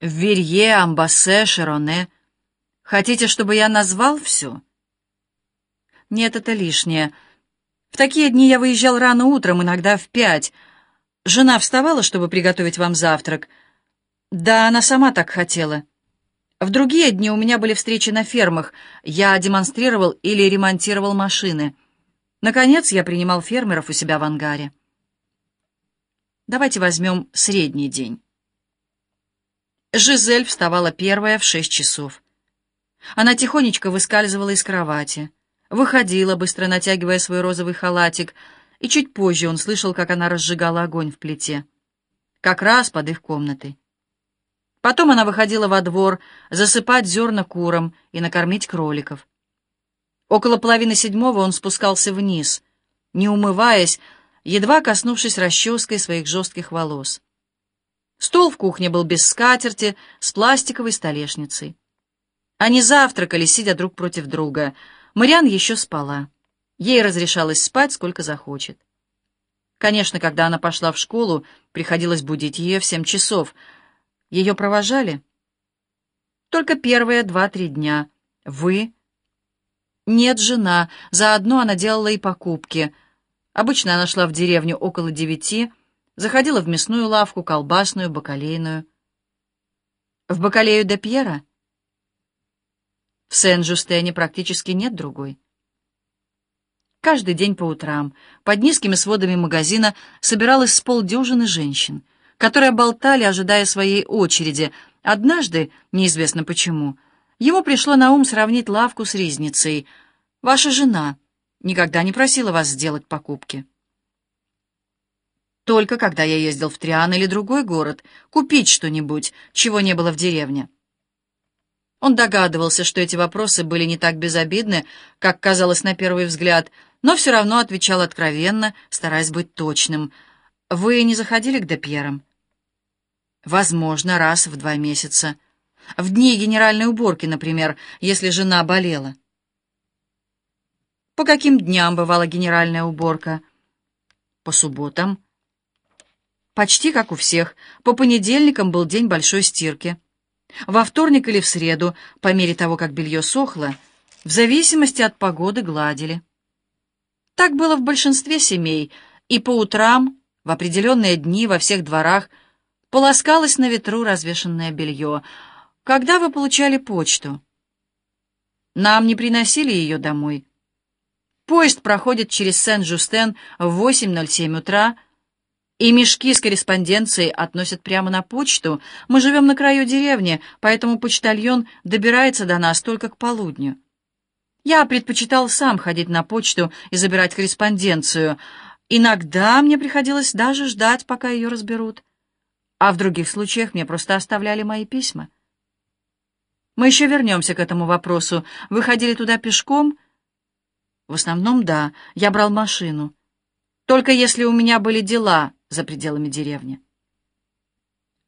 В Верье, Амбассе, Шероне. Хотите, чтобы я назвал все? Нет, это лишнее. В такие дни я выезжал рано утром, иногда в пять. Жена вставала, чтобы приготовить вам завтрак. Да, она сама так хотела. В другие дни у меня были встречи на фермах. Я демонстрировал или ремонтировал машины. Наконец, я принимал фермеров у себя в ангаре. Давайте возьмем средний день. Жизель вставала первая в шесть часов. Она тихонечко выскальзывала из кровати, выходила, быстро натягивая свой розовый халатик, и чуть позже он слышал, как она разжигала огонь в плите, как раз под их комнатой. Потом она выходила во двор засыпать зерна курам и накормить кроликов. Около половины седьмого он спускался вниз, не умываясь, едва коснувшись расческой своих жестких волос. Стол в кухне был без скатерти, с пластиковой столешницей. Они завтракали, сидя друг против друга. Мариан еще спала. Ей разрешалось спать, сколько захочет. Конечно, когда она пошла в школу, приходилось будить ее в семь часов. Ее провожали? Только первые два-три дня. Вы? Нет, жена. Заодно она делала и покупки. Обычно она шла в деревню около девяти, заходила в мясную лавку, колбасную, бакалейную. В бакалею де Пьера? В Сен-Жустене практически нет другой. Каждый день по утрам под низкими сводами магазина собиралось с полдюжины женщин, которые болтали, ожидая своей очереди. Однажды, неизвестно почему, ему пришло на ум сравнить лавку с ризницей. «Ваша жена никогда не просила вас сделать покупки». Только когда я ездил в Триан или другой город, купить что-нибудь, чего не было в деревне. Он догадывался, что эти вопросы были не так безобидны, как казалось на первый взгляд, но все равно отвечал откровенно, стараясь быть точным. «Вы не заходили к Депьерам?» «Возможно, раз в два месяца. В дни генеральной уборки, например, если жена болела». «По каким дням бывала генеральная уборка?» «По субботам». Почти как у всех. По понедельникам был день большой стирки. Во вторник или в среду, по мере того, как белье сохло, в зависимости от погоды гладили. Так было в большинстве семей, и по утрам, в определенные дни во всех дворах, полоскалось на ветру развешенное белье. Когда вы получали почту? Нам не приносили ее домой. Поезд проходит через Сен-Жустен в 8.07 утра, и мешки с корреспонденцией относят прямо на почту. Мы живем на краю деревни, поэтому почтальон добирается до нас только к полудню. Я предпочитал сам ходить на почту и забирать корреспонденцию. Иногда мне приходилось даже ждать, пока ее разберут. А в других случаях мне просто оставляли мои письма. Мы еще вернемся к этому вопросу. Вы ходили туда пешком? В основном, да. Я брал машину. Только если у меня были дела за пределами деревни.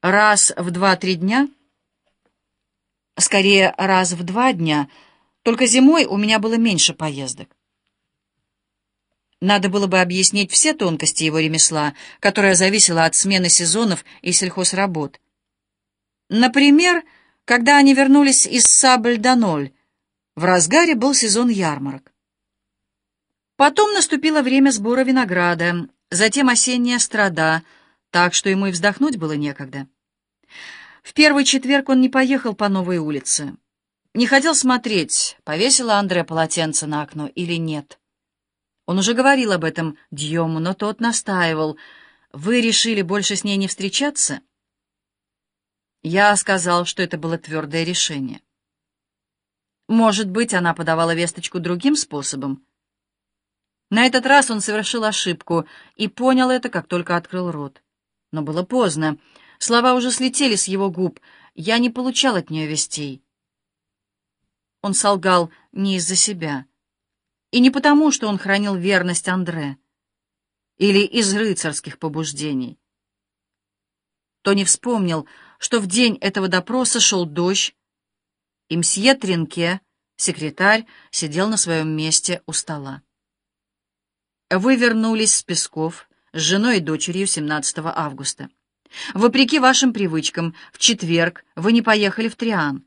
Раз в два-три дня? Скорее, раз в два дня. Только зимой у меня было меньше поездок. Надо было бы объяснить все тонкости его ремесла, которое зависело от смены сезонов и сельхозработ. Например, когда они вернулись из Сабль-Даноль, в разгаре был сезон ярмарок. Потом наступило время сбора винограда, затем осенняя страда, так что ему и вздохнуть было некогда. В первый четверг он не поехал по новой улице. Не хотел смотреть, повесила Андре полотенце на окно или нет. Он уже говорил об этом Дьему, но тот настаивал. «Вы решили больше с ней не встречаться?» Я сказал, что это было твердое решение. Может быть, она подавала весточку другим способом. На этот раз он совершил ошибку и понял это, как только открыл рот. Но было поздно. Слова уже слетели с его губ. Я не получал от нее вестей. Он солгал не из-за себя. И не потому, что он хранил верность Андре. Или из рыцарских побуждений. Тони вспомнил, что в день этого допроса шел дождь, и мсье Тринке, секретарь, сидел на своем месте у стола. Вы вернулись с Песков с женой и дочерью 17 августа. Вопреки вашим привычкам, в четверг вы не поехали в Триан.